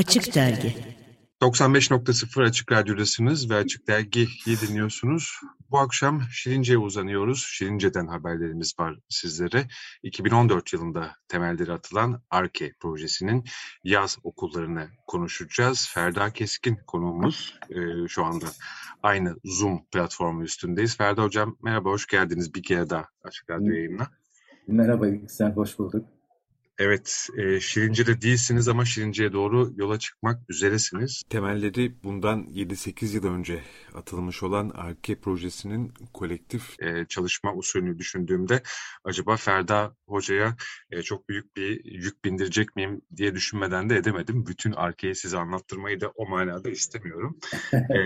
Açık Dergi 95.0 Açık Radyo'dasınız ve Açık Dergi'yi dinliyorsunuz. Bu akşam Şirince'ye uzanıyoruz. Şirince'den haberlerimiz var sizlere. 2014 yılında temelleri atılan ARKE projesinin yaz okullarını konuşacağız. Ferda Keskin konuğumuz. Ee, şu anda aynı Zoom platformu üstündeyiz. Ferda Hocam merhaba, hoş geldiniz bir kere daha Açık Radyo yayınına. Merhaba, sen hoş bulduk. Evet, e, Şirince'de değilsiniz ama Şirince'ye doğru yola çıkmak üzeresiniz. Temelleri bundan 7-8 yıl önce atılmış olan ARKE projesinin kolektif e, çalışma usulünü düşündüğümde acaba Ferda Hoca'ya e, çok büyük bir yük bindirecek miyim diye düşünmeden de edemedim. Bütün ARKE'yi size anlattırmayı da o manada istemiyorum. e,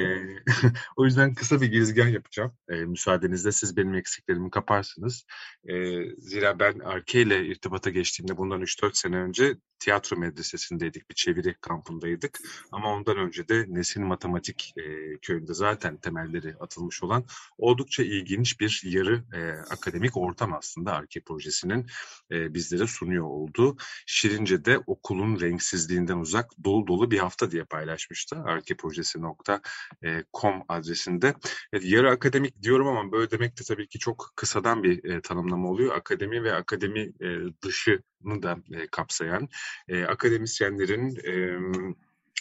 o yüzden kısa bir girizgah yapacağım. E, müsaadenizle siz benim eksiklerimi kaparsınız. E, zira ben ARKE ile irtibata geçtiğimde bundan 3-4 sene önce tiyatro medresesindeydik, bir çeviri kampındaydık. Ama ondan önce de Nesin Matematik e, köyünde zaten temelleri atılmış olan oldukça ilginç bir yarı e, akademik ortam aslında Arke projesinin e, bizlere sunuyor olduğu. Şirince'de okulun renksizliğinden uzak dolu dolu bir hafta diye paylaşmıştı arkeprojesi.com adresinde. Evet, yarı akademik diyorum ama böyle demek de tabii ki çok kısadan bir e, tanımlama oluyor. Akademi ve akademi e, dışını da e, kapsayan e, akademisyenlerin e,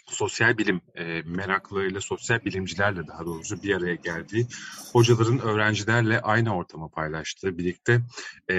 sosyal bilim e, meraklarıyla, sosyal bilimcilerle daha doğrusu bir araya geldiği, hocaların öğrencilerle aynı ortamı paylaştığı, birlikte e,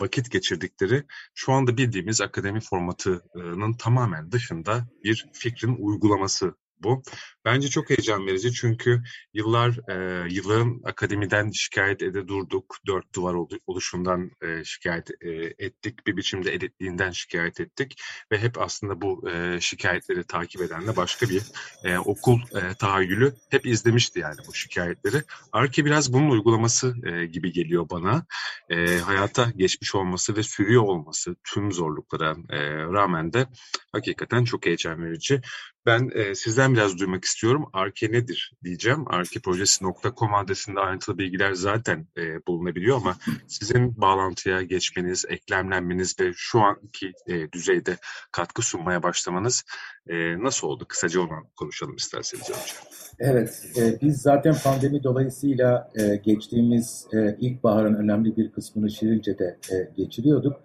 vakit geçirdikleri, şu anda bildiğimiz akademi formatının tamamen dışında bir fikrin uygulaması bu. Bence çok heyecan verici çünkü yıllar e, yılların akademiden şikayet ede durduk. Dört duvar oluşundan e, şikayet e, ettik. Bir biçimde elitliğinden şikayet ettik. Ve hep aslında bu e, şikayetleri takip eden de başka bir e, okul e, tahayyülü hep izlemişti yani bu şikayetleri. Arki biraz bunun uygulaması e, gibi geliyor bana. E, hayata geçmiş olması ve sürüyor olması tüm zorluklara e, rağmen de hakikaten çok heyecan verici. Ben e, sizden biraz duymak istiyorum. Arke nedir diyeceğim. Arkeprojesi.com adresinde ayrıntılı bilgiler zaten e, bulunabiliyor ama sizin bağlantıya geçmeniz, eklemlenmeniz ve şu anki e, düzeyde katkı sunmaya başlamanız e, nasıl oldu? Kısaca onu konuşalım isterseniz önce. Evet, e, biz zaten pandemi dolayısıyla e, geçtiğimiz e, ilkbaharın önemli bir kısmını Şirince'de e, geçiriyorduk.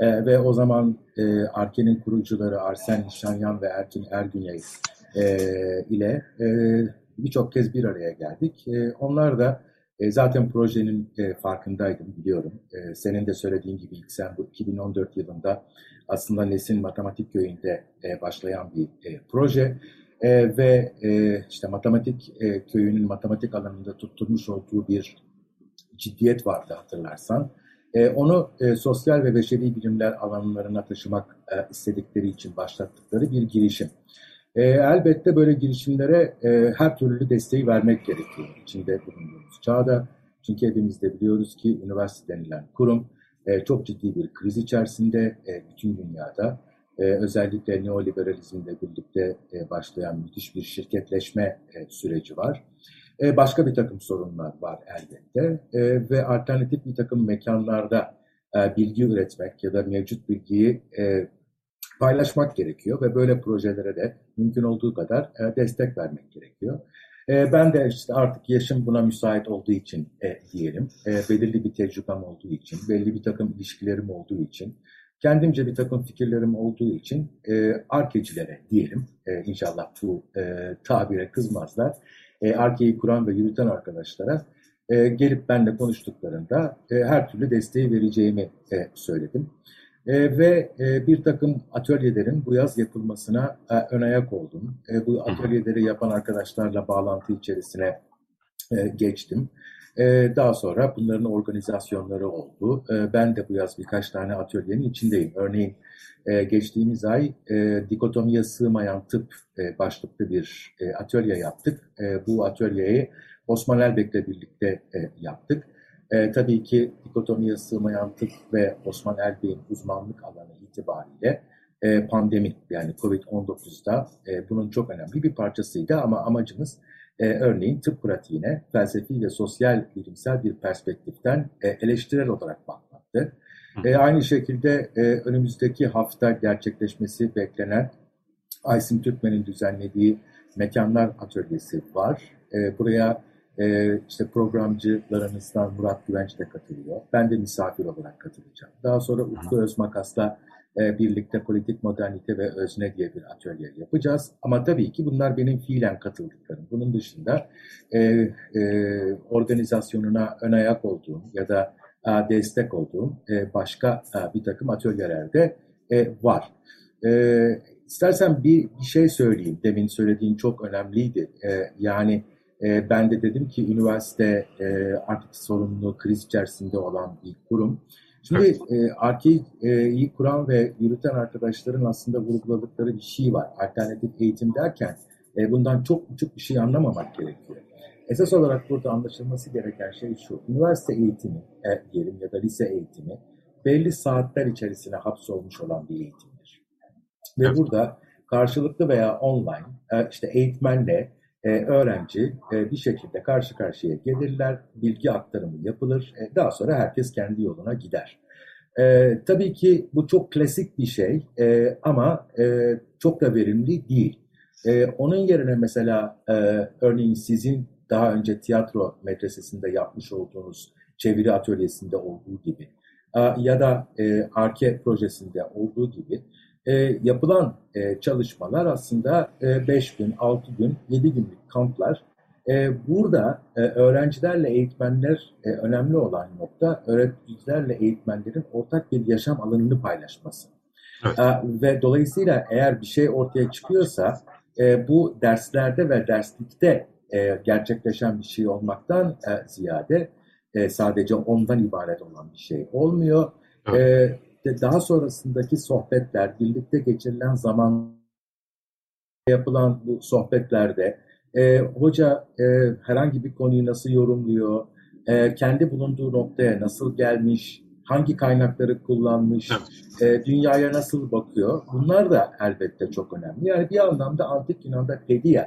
E, ve o zaman e, Arke'nin kurucuları Arsen Nişanyan ve Erkin Ergünyay e, ile e, birçok kez bir araya geldik. E, onlar da e, zaten projenin e, farkındaydım biliyorum. E, senin de söylediğin gibi ilk sen bu 2014 yılında aslında Nesin Matematik Köyü'nde e, başlayan bir e, proje. E, ve e, işte matematik e, köyünün matematik alanında tutturmuş olduğu bir ciddiyet vardı hatırlarsan. E, onu e, sosyal ve beşeri bilimler alanlarına taşımak e, istedikleri için başlattıkları bir girişim. E, elbette böyle girişimlere e, her türlü desteği vermek gerekiyor içinde bulunduğumuz çağda. Çünkü hepimiz de biliyoruz ki üniversite denilen kurum e, çok ciddi bir kriz içerisinde e, bütün dünyada. E, özellikle neoliberalizmle birlikte e, başlayan müthiş bir şirketleşme e, süreci var. E, başka bir takım sorunlar var elbette e, ve alternatif bir takım mekanlarda e, bilgi üretmek ya da mevcut bilgiyi paylaşmak gerekiyor ve böyle projelere de mümkün olduğu kadar destek vermek gerekiyor. Ben de işte artık yaşım buna müsait olduğu için diyelim, belirli bir tecrübem olduğu için, belli bir takım ilişkilerim olduğu için, kendimce bir takım fikirlerim olduğu için arkecilere diyelim, inşallah bu tabire kızmazlar, e, Arke'yi kuran ve yürüten arkadaşlara e, gelip benimle konuştuklarında e, her türlü desteği vereceğimi e, söyledim. E, ve e, bir takım atölyelerin bu yaz yapılmasına e, ön ayak oldum. E, bu atölyeleri yapan arkadaşlarla bağlantı içerisine e, geçtim. E, daha sonra bunların organizasyonları oldu. E, ben de bu yaz birkaç tane atölyenin içindeyim. Örneğin e, geçtiğimiz ay e, dikotomiye sığmayan tıp e, başlıklı bir e, atölye yaptık. E, bu atölyeyi Osman Elbek'le birlikte e, yaptık. E, tabii ki dikotomiye sığmayan tıp ve Osman Elbek'in uzmanlık alanı itibariyle e, pandemi yani Covid-19'da e, bunun çok önemli bir parçasıydı ama amacımız e, örneğin tıp pratiğine felsefi ve sosyal bilimsel bir perspektiften e, eleştirel olarak bakmaktı. E, aynı şekilde e, önümüzdeki hafta gerçekleşmesi beklenen Aysin Türkmen'in düzenlediği Mekanlar Atölyesi var. E, buraya e, işte programcılarımızdan Murat Güvenç de katılıyor. Ben de misafir olarak katılacağım. Daha sonra Utku Özmakas'la e, birlikte politik modernite ve özne diye bir atölye yapacağız. Ama tabii ki bunlar benim fiilen katıldıklarım. Bunun dışında e, e, organizasyonuna ön ayak olduğum ya da e, destek olduğum e, başka e, bir takım atölyelerde e, var. E, istersen bir, bir şey söyleyeyim. Demin söylediğin çok önemliydi. E, yani e, ben de dedim ki üniversite e, artık sorumlu kriz içerisinde olan bir kurum. Şimdi e, ARKİ'yi kuran ve yürüten arkadaşların aslında vurguladıkları bir şey var. Alternatif eğitim derken e, bundan çok küçük bir şey anlamamak gerekiyor. Esas olarak burada anlaşılması gereken şey şu. Üniversite eğitimi e, diyelim ya da lise eğitimi belli saatler içerisine hapsolmuş olan bir eğitimdir. Ve evet. burada karşılıklı veya online e, işte eğitmenle e, öğrenci e, bir şekilde karşı karşıya gelirler, bilgi aktarımı yapılır, e, daha sonra herkes kendi yoluna gider. E, tabii ki bu çok klasik bir şey e, ama e, çok da verimli değil. E, onun yerine mesela e, örneğin sizin daha önce tiyatro medresesinde yapmış olduğunuz çeviri atölyesinde olduğu gibi ya da e, Arke projesinde olduğu gibi e, yapılan e, çalışmalar aslında 5 e, gün, 6 gün, 7 günlük kamplar. E, burada e, öğrencilerle eğitmenler e, önemli olan nokta öğreticilerle eğitmenlerin ortak bir yaşam alanını paylaşması. Evet. E, ve dolayısıyla eğer bir şey ortaya çıkıyorsa e, bu derslerde ve derslikte e, gerçekleşen bir şey olmaktan e, ziyade e, sadece ondan ibaret olan bir şey olmuyor. Evet. E, daha sonrasındaki sohbetler, birlikte geçirilen zaman yapılan bu sohbetlerde e, hoca e, herhangi bir konuyu nasıl yorumluyor, e, kendi bulunduğu noktaya nasıl gelmiş, hangi kaynakları kullanmış, e, dünyaya nasıl bakıyor, bunlar da elbette çok önemli. Yani bir anlamda antik Yunan'da pedia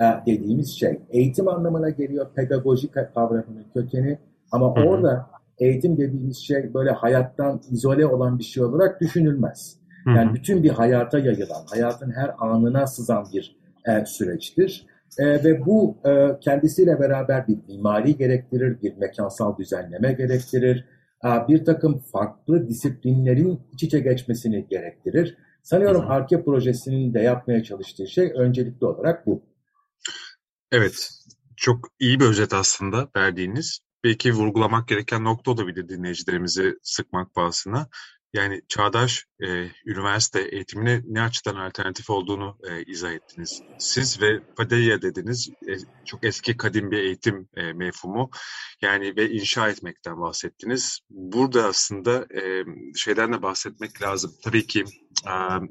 e, dediğimiz şey eğitim anlamına geliyor, pedagojik kavramının kökeni ama orada eğitim dediğimiz şey böyle hayattan izole olan bir şey olarak düşünülmez. Yani bütün bir hayata yayılan, hayatın her anına sızan bir e, süreçtir. E, ve bu e, kendisiyle beraber bir mimari gerektirir, bir mekansal düzenleme gerektirir, e, bir takım farklı disiplinlerin iç içe geçmesini gerektirir. Sanıyorum Arke projesinin de yapmaya çalıştığı şey öncelikli olarak bu. Evet, çok iyi bir özet aslında verdiğiniz belki vurgulamak gereken nokta olabilir dinleyicilerimizi sıkmak pahasına. Yani çağdaş e, üniversite eğitimine ne açıdan alternatif olduğunu e, izah ettiniz. Siz ve Padeya dediniz, e, çok eski kadim bir eğitim e, mefhumu. Yani ve inşa etmekten bahsettiniz. Burada aslında e, şeyden de bahsetmek lazım. Tabii ki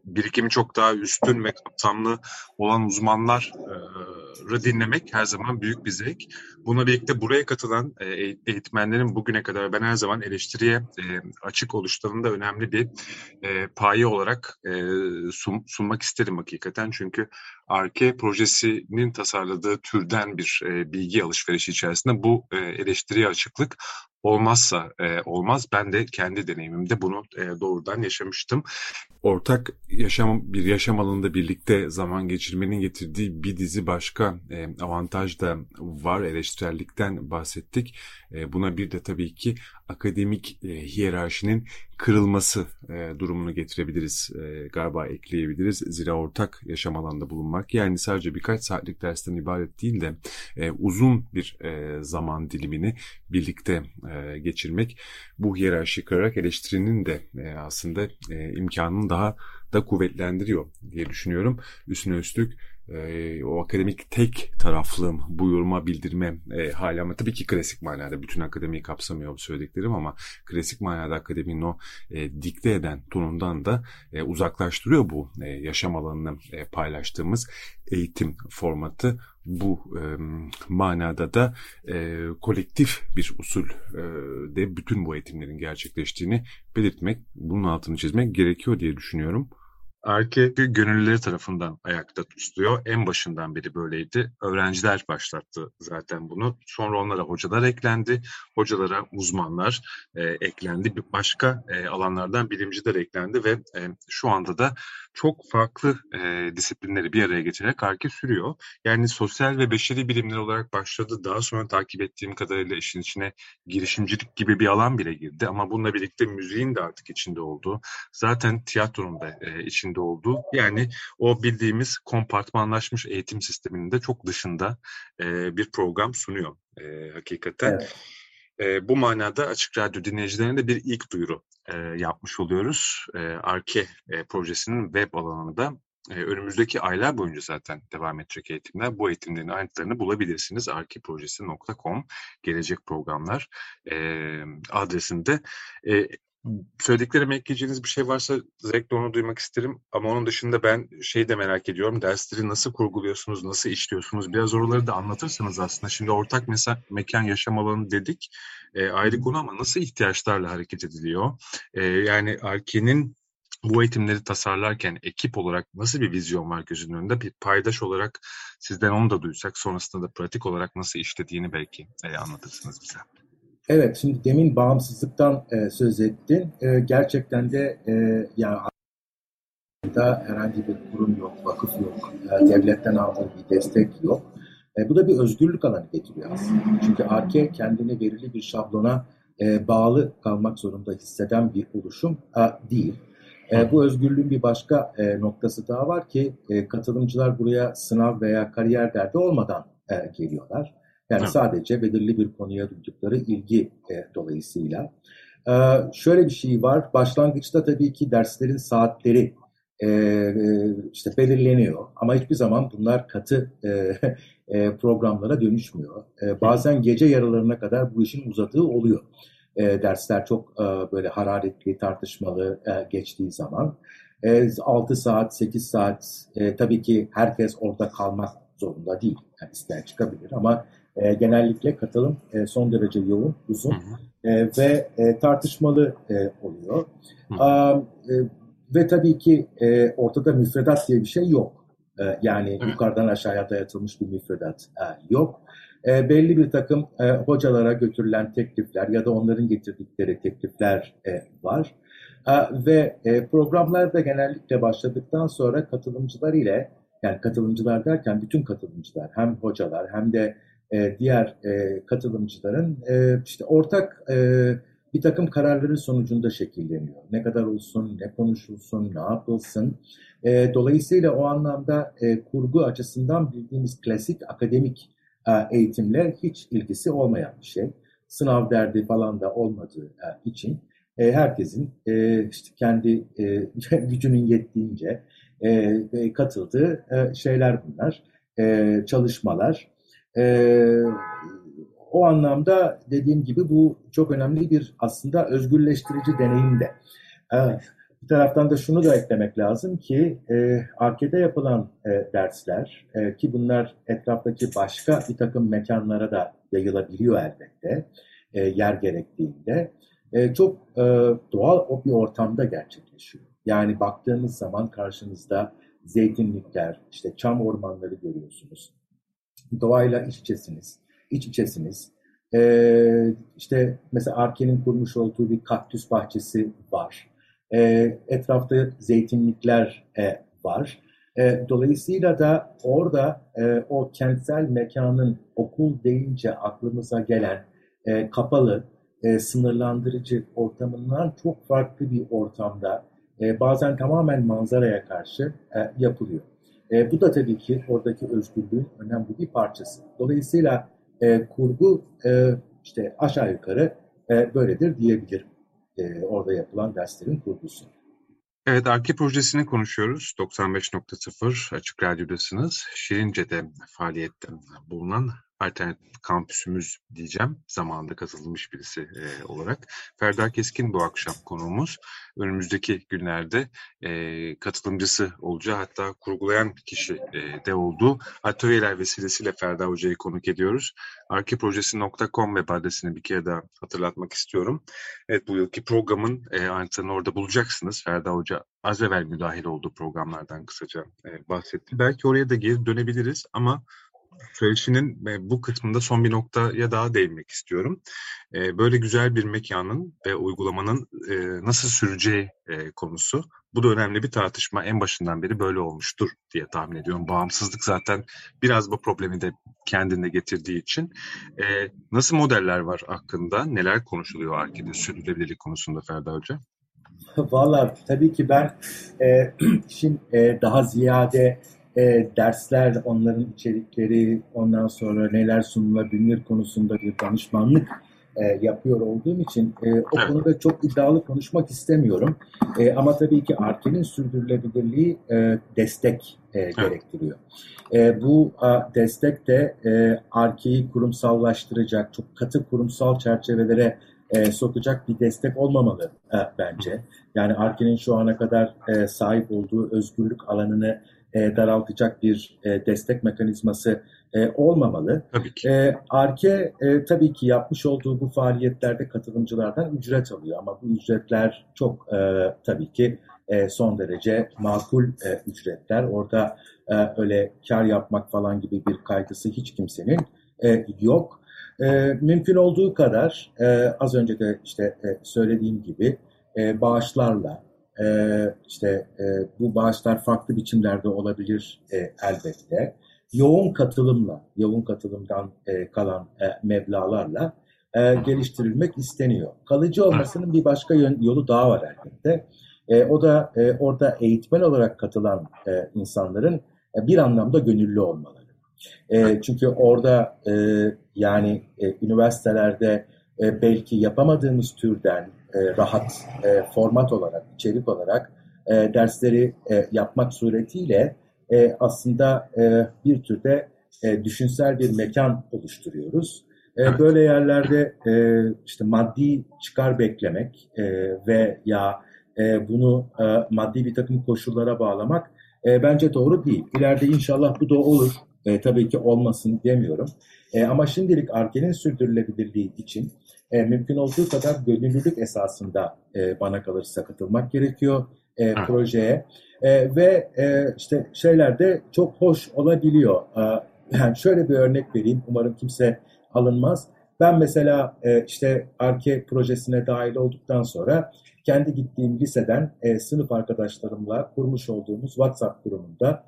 birikimi çok daha üstün ve kapsamlı olan uzmanları dinlemek her zaman büyük bir zevk. Buna birlikte buraya katılan e, eğitmenlerin bugüne kadar ben her zaman eleştiriye e, açık oluşlarında önemli bir e, paye olarak sun, sunmak isterim hakikaten. Çünkü Arke projesinin tasarladığı türden bir bilgi alışverişi içerisinde bu eleştiriye açıklık olmazsa e, olmaz. Ben de kendi deneyimimde bunu e, doğrudan yaşamıştım. Ortak yaşam bir yaşam alanında birlikte zaman geçirmenin getirdiği bir dizi başka e, avantaj da var. Eleştirellikten bahsettik. E, buna bir de tabii ki akademik e, hiyerarşinin kırılması e, durumunu getirebiliriz. E, galiba ekleyebiliriz. Zira ortak yaşam alanında bulunmak yani sadece birkaç saatlik dersten ibaret değil de e, uzun bir e, zaman dilimini birlikte e, geçirmek bu hiyerarşi kırarak eleştirinin de e, aslında e, imkanını daha da kuvvetlendiriyor diye düşünüyorum. Üstüne üstlük e, o akademik tek taraflığım bu yoruma bildirme e, hali ama tabii ki klasik manada bütün akademiyi kapsamıyor bu söylediklerim ama klasik manada akademinin o e, dikte eden tonundan da e, uzaklaştırıyor bu e, yaşam alanını e, paylaştığımız eğitim formatı bu e, manada da e, kolektif bir usul e, de bütün bu eğitimlerin gerçekleştiğini belirtmek, bunun altını çizmek gerekiyor diye düşünüyorum. Arke gönüllüleri tarafından ayakta tutuluyor. En başından beri böyleydi. Öğrenciler başlattı zaten bunu. Sonra onlara hocalar eklendi. Hocalara uzmanlar e, eklendi. Başka e, alanlardan bilimciler eklendi ve e, şu anda da çok farklı e, disiplinleri bir araya getirerek Arke sürüyor. Yani sosyal ve beşeri bilimler olarak başladı. Daha sonra takip ettiğim kadarıyla işin içine girişimcilik gibi bir alan bile girdi. Ama bununla birlikte müziğin de artık içinde olduğu, zaten tiyatronun da e, içinde olduğu, yani o bildiğimiz kompartmanlaşmış eğitim sisteminin de çok dışında e, bir program sunuyor e, hakikaten. Evet. E, bu manada Açık Radyo dinleyicilerine de bir ilk duyuru e, yapmış oluyoruz. E, Arke e, projesinin web alanında e, önümüzdeki aylar boyunca zaten devam edecek eğitimler. Bu eğitimlerin ayrıntılarını bulabilirsiniz. arkiprojesi.com gelecek programlar e, adresinde. E, söylediklerime ekleyeceğiniz bir şey varsa zevkle onu duymak isterim. Ama onun dışında ben şey de merak ediyorum. Dersleri nasıl kurguluyorsunuz, nasıl işliyorsunuz? Biraz oraları da anlatırsanız aslında. Şimdi ortak mesela mekan yaşam alanı dedik. E, ayrı konu ama nasıl ihtiyaçlarla hareket ediliyor? E, yani Arki'nin bu eğitimleri tasarlarken ekip olarak nasıl bir vizyon var gözünün önünde? Bir paydaş olarak sizden onu da duysak sonrasında da pratik olarak nasıl işlediğini belki e, anlatırsınız bize. Evet, şimdi demin bağımsızlıktan e, söz ettin. E, gerçekten de e, yani da herhangi bir kurum yok, vakıf yok, e, devletten aldığı bir destek yok. E, bu da bir özgürlük alanı getiriyor aslında. Çünkü ARKE kendini verili bir şablona e, bağlı kalmak zorunda hisseden bir oluşum e, değil. E, bu özgürlüğün bir başka e, noktası daha var ki e, katılımcılar buraya sınav veya kariyer derdi olmadan e, geliyorlar. Yani sadece belirli bir konuya duydukları ilgi e, dolayısıyla. E, şöyle bir şey var. Başlangıçta tabii ki derslerin saatleri e, e, işte belirleniyor. Ama hiçbir zaman bunlar katı e, e, programlara dönüşmüyor. E, bazen gece yarılarına kadar bu işin uzadığı oluyor. E, dersler çok e, böyle hararetli, tartışmalı e, geçtiği zaman. E, 6 saat, 8 saat e, tabii ki herkes orada kalmak zorunda değil. Yani isteyen çıkabilir ama e, genellikle katılım e, son derece yoğun, uzun E, ve e, tartışmalı e, oluyor. A, e, ve tabii ki e, ortada müfredat diye bir şey yok. E, yani yukarıdan aşağıya dayatılmış bir müfredat e, yok. E, belli bir takım e, hocalara götürülen teklifler ya da onların getirdikleri teklifler e, var. E, ve e, programlar da genellikle başladıktan sonra katılımcılar ile yani katılımcılar derken bütün katılımcılar hem hocalar hem de e, diğer e, katılımcıların e, işte ortak e, bir takım kararların sonucunda şekilleniyor. Ne kadar olsun, ne konuşulsun, ne yapılsın. E, dolayısıyla o anlamda e, kurgu açısından bildiğimiz klasik akademik e, eğitimle hiç ilgisi olmayan bir şey. Sınav derdi falan da olmadığı e, için e, herkesin e, işte kendi e, gücünün yettiğince e, katıldığı e, şeyler bunlar, e, çalışmalar. E, o anlamda dediğim gibi bu çok önemli bir aslında özgürleştirici deneyim de. Evet. Bir taraftan da şunu da eklemek lazım ki e, ARKE'de yapılan e, dersler e, ki bunlar etraftaki başka bir takım mekanlara da yayılabiliyor elbette e, yer gerektiğinde e, çok e, doğal bir ortamda gerçekleşiyor. Yani baktığınız zaman karşınızda zeytinlikler, işte çam ormanları görüyorsunuz doğayla iç içesiniz. İç içesiniz. Ee, işte mesela Arke'nin kurmuş olduğu bir kaktüs bahçesi var. Ee, etrafta zeytinlikler e, var. E, dolayısıyla da orada e, o kentsel mekanın okul deyince aklımıza gelen e, kapalı, e, sınırlandırıcı ortamından çok farklı bir ortamda e, bazen tamamen manzaraya karşı e, yapılıyor. E, bu da tabii ki oradaki özgürlüğün önemli bir parçası. Dolayısıyla e, kurgu e, işte aşağı yukarı e, böyledir diyebilirim. E, orada yapılan derslerin kurgusu. Evet, Arki projesini konuşuyoruz. 95.0 Açık Radyo'dasınız. Şirince'de faaliyette bulunan alternatif kampüsümüz diyeceğim. Zamanında katılmış birisi e, olarak. Ferda Keskin bu akşam konuğumuz. Önümüzdeki günlerde e, katılımcısı olacağı hatta kurgulayan kişi e, de olduğu atölyeler vesilesiyle Ferda Hoca'yı konuk ediyoruz. arkiprojesi.com web adresini bir kere daha hatırlatmak istiyorum. Evet bu yılki programın e, ayrıntılarını orada bulacaksınız. Ferda Hoca az evvel müdahil olduğu programlardan kısaca e, bahsetti. Belki oraya da geri dönebiliriz ama söyleşinin e, bu kısmında son bir noktaya daha değinmek istiyorum. E, böyle güzel bir mekanın ve uygulamanın e, nasıl süreceği konusu. Bu da önemli bir tartışma. En başından beri böyle olmuştur diye tahmin ediyorum. Bağımsızlık zaten biraz bu problemi de kendinde getirdiği için. Nasıl modeller var hakkında? Neler konuşuluyor Arki'de sürdürülebilirlik konusunda Ferda Hoca? Valla tabii ki ben e, işin e, daha ziyade e, dersler, onların içerikleri, ondan sonra neler sunulabilir konusunda bir danışmanlık e, yapıyor olduğum için e, o konuda çok iddialı konuşmak istemiyorum. E, ama tabii ki ARKE'nin sürdürülebilirliği e, destek e, gerektiriyor. E, bu a, destek de e, ARKE'yi kurumsallaştıracak, çok katı kurumsal çerçevelere e, sokacak bir destek olmamalı e, bence. Yani ARKE'nin şu ana kadar e, sahip olduğu özgürlük alanını e, daraltacak bir e, destek mekanizması e, olmamalı. Tabii ki. E, ARKE e, tabii ki yapmış olduğu bu faaliyetlerde katılımcılardan ücret alıyor ama bu ücretler çok e, tabii ki e, son derece makul e, ücretler. Orada e, öyle kar yapmak falan gibi bir kaygısı hiç kimsenin e, yok. E, mümkün olduğu kadar e, az önce de işte e, söylediğim gibi e, bağışlarla e, işte e, bu bağışlar farklı biçimlerde olabilir e, elbette. Yoğun katılımla, yoğun katılımdan e, kalan e, meblalarla e, geliştirilmek isteniyor. Kalıcı olmasının bir başka yön, yolu daha var elbette. E, o da e, orada eğitmen olarak katılan e, insanların e, bir anlamda gönüllü olmaları. E, çünkü orada e, yani e, üniversitelerde e, belki yapamadığımız türden e, rahat e, format olarak, içerik olarak e, dersleri e, yapmak suretiyle e, aslında e, bir türde e, düşünsel bir mekan oluşturuyoruz. E, böyle yerlerde e, işte maddi çıkar beklemek e, ve ya e, bunu e, maddi bir takım koşullara bağlamak e, bence doğru değil. İleride inşallah bu da olur. E, tabii ki olmasın demiyorum. E, ama şimdilik Arke'nin sürdürülebilirliği için e, mümkün olduğu kadar gönüllülük esasında e, bana kalırsa katılmak gerekiyor e, projeye. E, ve e, işte şeyler de çok hoş olabiliyor. E, yani şöyle bir örnek vereyim. Umarım kimse alınmaz. Ben mesela e, işte Arke projesine dahil olduktan sonra kendi gittiğim liseden e, sınıf arkadaşlarımla kurmuş olduğumuz WhatsApp grubunda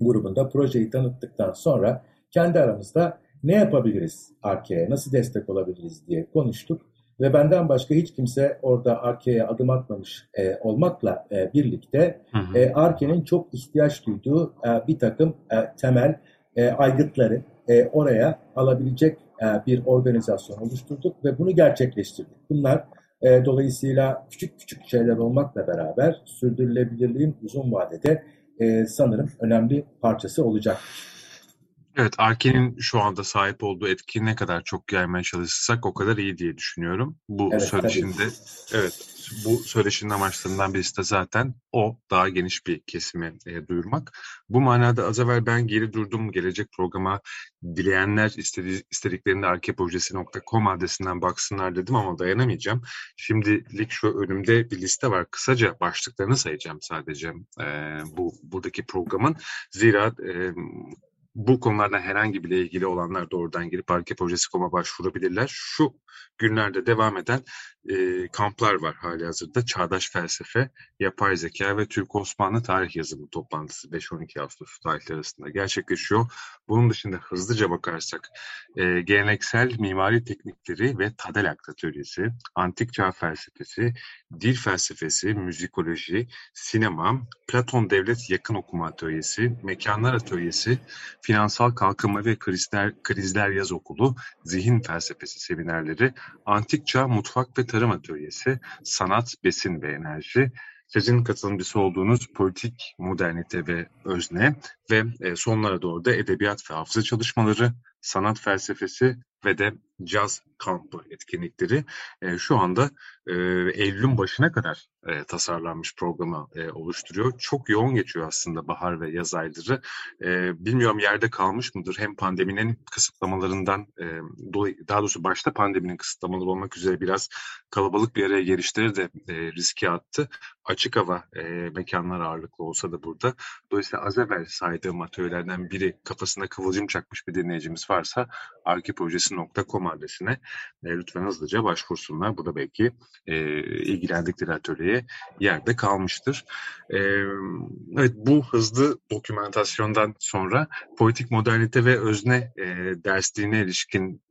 grubunda projeyi tanıttıktan sonra kendi aramızda ne yapabiliriz Arke'ye, nasıl destek olabiliriz diye konuştuk. Ve benden başka hiç kimse orada Arke'ye adım atmamış e, olmakla e, birlikte e, Arke'nin çok ihtiyaç duyduğu e, bir takım e, temel e, aygıtları e, oraya alabilecek e, bir organizasyon oluşturduk ve bunu gerçekleştirdik. Bunlar e, dolayısıyla küçük küçük şeyler olmakla beraber sürdürülebilirliğin uzun vadede e, sanırım önemli parçası olacak. Evet, Arke'nin şu anda sahip olduğu etki ne kadar çok yaymaya çalışırsak o kadar iyi diye düşünüyorum. Bu evet, söyleşinde, evet, bu söyleşinin amaçlarından birisi de zaten o daha geniş bir kesimi e, duyurmak. Bu manada az evvel ben geri durdum gelecek programa dileyenler istedi, istediklerinde arkeprojesi.com adresinden baksınlar dedim ama dayanamayacağım. Şimdilik şu önümde bir liste var. Kısaca başlıklarını sayacağım sadece e, bu buradaki programın. Zira e, bu konulardan herhangi bile ilgili olanlar doğrudan girip Arke Projesi.com'a başvurabilirler. Şu günlerde devam eden e, kamplar var hali hazırda. Çağdaş Felsefe, Yapay Zeka ve Türk-Osmanlı Tarih Yazımı toplantısı 5-12 Ağustos tarihleri arasında gerçekleşiyor. Bunun dışında hızlıca bakarsak e, geleneksel mimari teknikleri ve Tadelakt Atölyesi, Antik Çağ Felsefesi, Dil Felsefesi, Müzikoloji, Sinema, Platon Devlet Yakın Okuma Atölyesi, Mekanlar Atölyesi, Finansal Kalkınma ve Krizler, Krizler Yaz Okulu, Zihin Felsefesi seminerleri, Antik Çağ Mutfak ve Tarım Atölyesi, Sanat, Besin ve Enerji, sizin katılımcısı olduğunuz politik modernite ve özne ve e, sonlara doğru da edebiyat ve hafıza çalışmaları, sanat felsefesi ve de caz kampı etkinlikleri e, şu anda e, Eylül'ün başına kadar e, tasarlanmış programı e, oluşturuyor. Çok yoğun geçiyor aslında bahar ve yaz ayları. E, bilmiyorum yerde kalmış mıdır? Hem pandeminin kısıtlamalarından e, dolayı, daha doğrusu başta pandeminin kısıtlamaları olmak üzere biraz kalabalık bir araya gelişleri de e, riske attı. Açık hava e, mekanlar ağırlıklı olsa da burada. Dolayısıyla az evvel saydığım atölyelerden biri kafasına kıvılcım çakmış bir dinleyicimiz varsa arkiprojesi.com adresine e, lütfen hızlıca başvursunlar. Burada belki e, ilgilendikleri atölyeye yerde kalmıştır. E, evet bu hızlı dokümantasyondan sonra politik modernite ve özne e, dersliğine ilişkin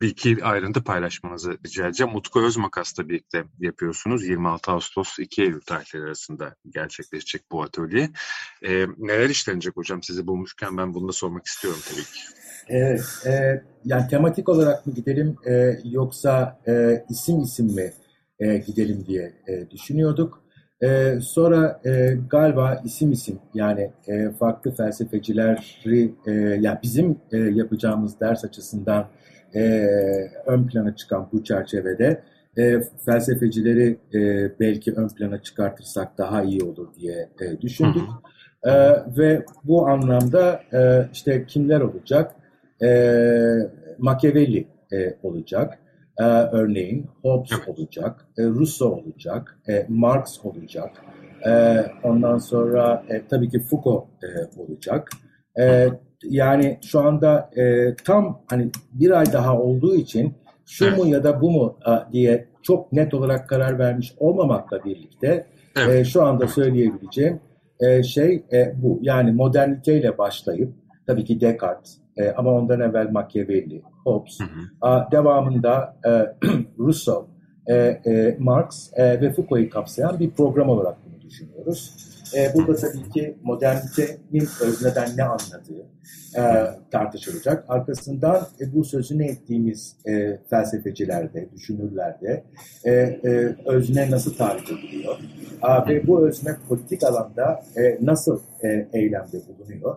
bir iki ayrıntı paylaşmanızı rica edeceğim. Utku Özmakas'la birlikte yapıyorsunuz. 26 Ağustos 2 Eylül tarihleri arasında gerçekleşecek bu atölye. E, neler işlenecek hocam sizi bulmuşken ben bunu da sormak istiyorum tabii ki. Evet, e, yani tematik olarak mı gidelim e, yoksa e, isim isim mi e, gidelim diye e, düşünüyorduk. E, sonra e, galiba isim isim yani e, farklı felsefecileri e, yani bizim e, yapacağımız ders açısından e, ön plana çıkan bu çerçevede e, felsefecileri e, belki ön plana çıkartırsak daha iyi olur diye e, düşündük. E, ve bu anlamda e, işte kimler olacak? E, Machiavelli e, olacak. E, örneğin Hobbes olacak. E, Rousseau olacak. E, Marx olacak. E, ondan sonra e, tabii ki Foucault e, olacak. E, yani şu anda e, tam hani bir ay daha olduğu için şu mu ya da bu mu a, diye çok net olarak karar vermiş olmamakla birlikte evet. e, şu anda söyleyebileceğim e, şey e, bu. Yani moderniteyle başlayıp tabii ki Descartes e, ama ondan evvel Machiavelli, Hobbes, hı hı. A, devamında e, Rousseau, e, e, Marx e, ve Foucault'u kapsayan bir program olarak bunu düşünüyoruz. E, burada tabii ki modernitenin özneden ne anladığı e, tartışılacak. Arkasından e, bu sözünü ettiğimiz e, felsefecilerde, düşünürlerde e, e, özne nasıl tarif ediliyor? E, ve bu özne politik alanda e, nasıl e, eylemde bulunuyor?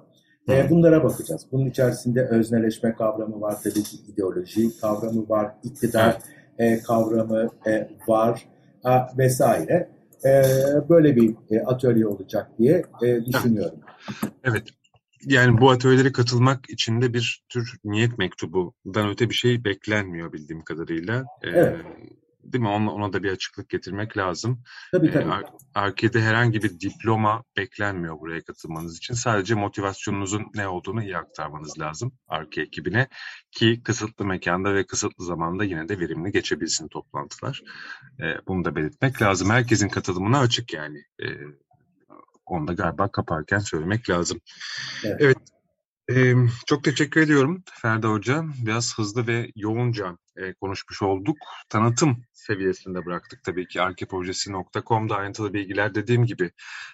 E, bunlara bakacağız. Bunun içerisinde özneleşme kavramı var, tabii ki ideoloji kavramı var, iktidar e, kavramı e, var e, vesaire. E, böyle bir e, atölye olacak diye e, düşünüyorum. Evet. Yani bu atölyelere katılmak için de bir tür niyet mektubundan öte bir şey beklenmiyor bildiğim kadarıyla. Ee, evet. Değil mi? Ona, ona da bir açıklık getirmek lazım. Tabii tabii. Ee, Arke'de herhangi bir diploma beklenmiyor buraya katılmanız için. Sadece motivasyonunuzun ne olduğunu iyi aktarmanız lazım Arke ekibine. Ki kısıtlı mekanda ve kısıtlı zamanda yine de verimli geçebilsin toplantılar. Ee, bunu da belirtmek lazım. Herkesin katılımına açık yani. Ee, onu da galiba kaparken söylemek lazım. Evet. evet ee, çok teşekkür ediyorum Ferda Hoca. Biraz hızlı ve yoğunca e, konuşmuş olduk. Tanıtım seviyesinde bıraktık tabii ki. arkeprojesi.com'da ayrıntılı bilgiler dediğim gibi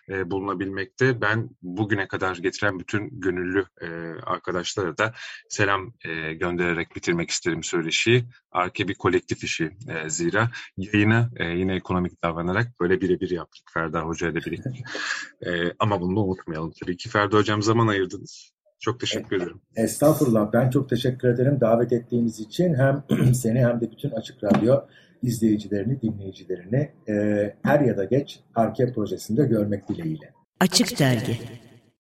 e, bulunabilmekte. Ben bugüne kadar getiren bütün gönüllü e, arkadaşlara da selam e, göndererek bitirmek isterim söyleşiyi. Arke bir kolektif işi e, zira. Yayını e, yine ekonomik davranarak böyle birebir yaptık Ferda Hoca ile birlikte. e, ama bunu da unutmayalım tabii ki. Ferda Hocam zaman ayırdınız. Çok teşekkür ederim. Estağfurullah. Ben çok teşekkür ederim davet ettiğiniz için. Hem seni hem de bütün Açık Radyo izleyicilerini, dinleyicilerini e, er ya da geç Arke projesinde görmek dileğiyle. Açık Dergi